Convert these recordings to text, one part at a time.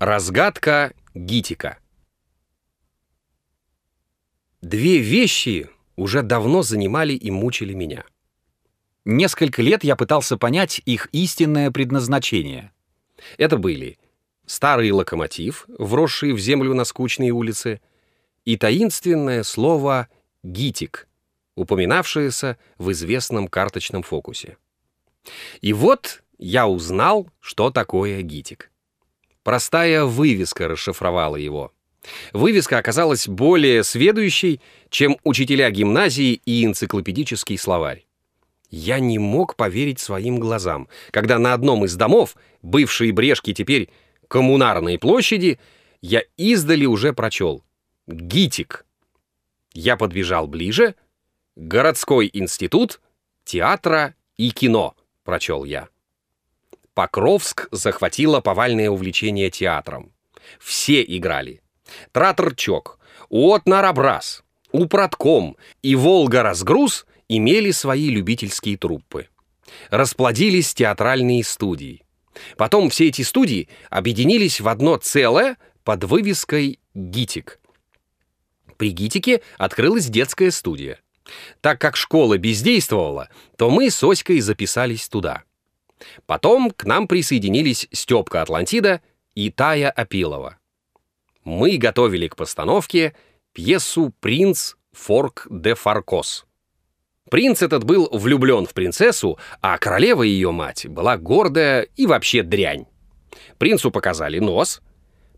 Разгадка Гитика. Две вещи уже давно занимали и мучили меня. Несколько лет я пытался понять их истинное предназначение. Это были старый локомотив, вросший в землю на скучные улицы, и таинственное слово «гитик», упоминавшееся в известном карточном фокусе. И вот я узнал, что такое гитик. Простая вывеска расшифровала его. Вывеска оказалась более сведущей, чем учителя гимназии и энциклопедический словарь. Я не мог поверить своим глазам, когда на одном из домов, бывшие брешки теперь коммунарной площади, я издали уже прочел «Гитик». Я подбежал ближе. «Городской институт театра и кино», прочел я. Покровск захватило повальное увлечение театром. Все играли. Траторчок, Уотнарабрас, Упротком и Волга-разгруз имели свои любительские труппы. Расплодились театральные студии. Потом все эти студии объединились в одно целое под вывеской «Гитик». При «Гитике» открылась детская студия. Так как школа бездействовала, то мы с Оськой записались туда. Потом к нам присоединились Степка Атлантида и Тая Апилова. Мы готовили к постановке пьесу «Принц Форк де Фаркос». Принц этот был влюблен в принцессу, а королева ее мать была гордая и вообще дрянь. Принцу показали нос,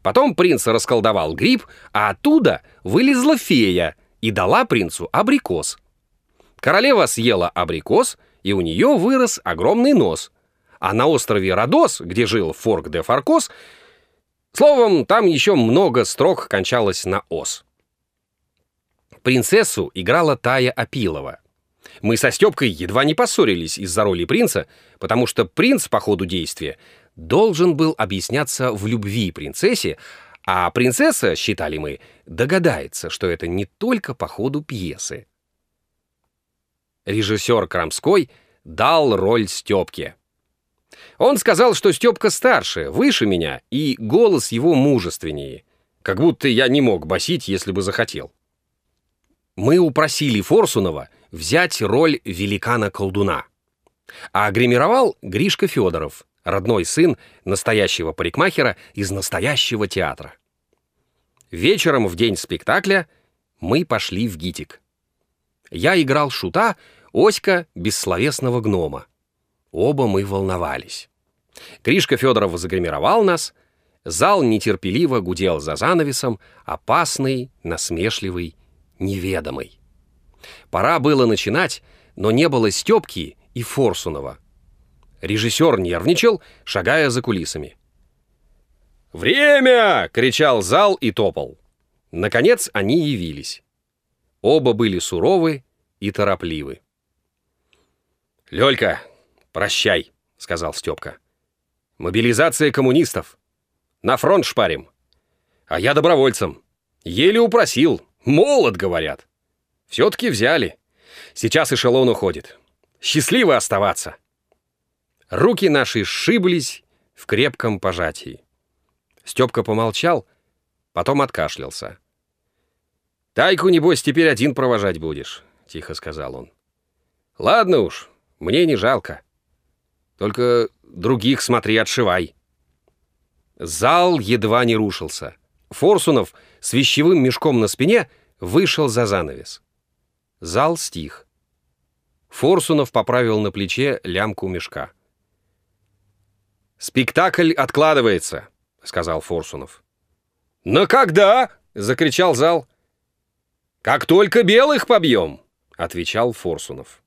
потом принц расколдовал гриб, а оттуда вылезла фея и дала принцу абрикос. Королева съела абрикос, и у нее вырос огромный нос — а на острове Родос, где жил Форк де Фаркос, словом, там еще много строк кончалось на «ос». Принцессу играла Тая Апилова. Мы со Степкой едва не поссорились из-за роли принца, потому что принц по ходу действия должен был объясняться в любви принцессе, а принцесса, считали мы, догадается, что это не только по ходу пьесы. Режиссер Крамской дал роль Степке. Он сказал, что Степка старше, выше меня, и голос его мужественнее. Как будто я не мог басить, если бы захотел. Мы упросили Форсунова взять роль великана-колдуна. А гримировал Гришка Федоров, родной сын настоящего парикмахера из настоящего театра. Вечером в день спектакля мы пошли в ГИТИК. Я играл шута, Оська — бессловесного гнома. Оба мы волновались. Кришка Федоров загримировал нас. Зал нетерпеливо гудел за занавесом, опасный, насмешливый, неведомый. Пора было начинать, но не было Степки и Форсунова. Режиссер нервничал, шагая за кулисами. «Время!» — кричал зал и топал. Наконец они явились. Оба были суровы и торопливы. «Лёлька, «Прощай», — сказал Степка. «Мобилизация коммунистов. На фронт шпарим. А я добровольцем. Еле упросил. Молод, говорят. Все-таки взяли. Сейчас эшелон уходит. Счастливо оставаться». Руки наши сшиблись в крепком пожатии. Степка помолчал, потом откашлялся. «Тайку, небось, теперь один провожать будешь», — тихо сказал он. «Ладно уж, мне не жалко». Только других смотри, отшивай. Зал едва не рушился. Форсунов с вещевым мешком на спине вышел за занавес. Зал стих. Форсунов поправил на плече лямку мешка. «Спектакль откладывается», — сказал Форсунов. «Но когда?» — закричал зал. «Как только белых побьем», — отвечал Форсунов.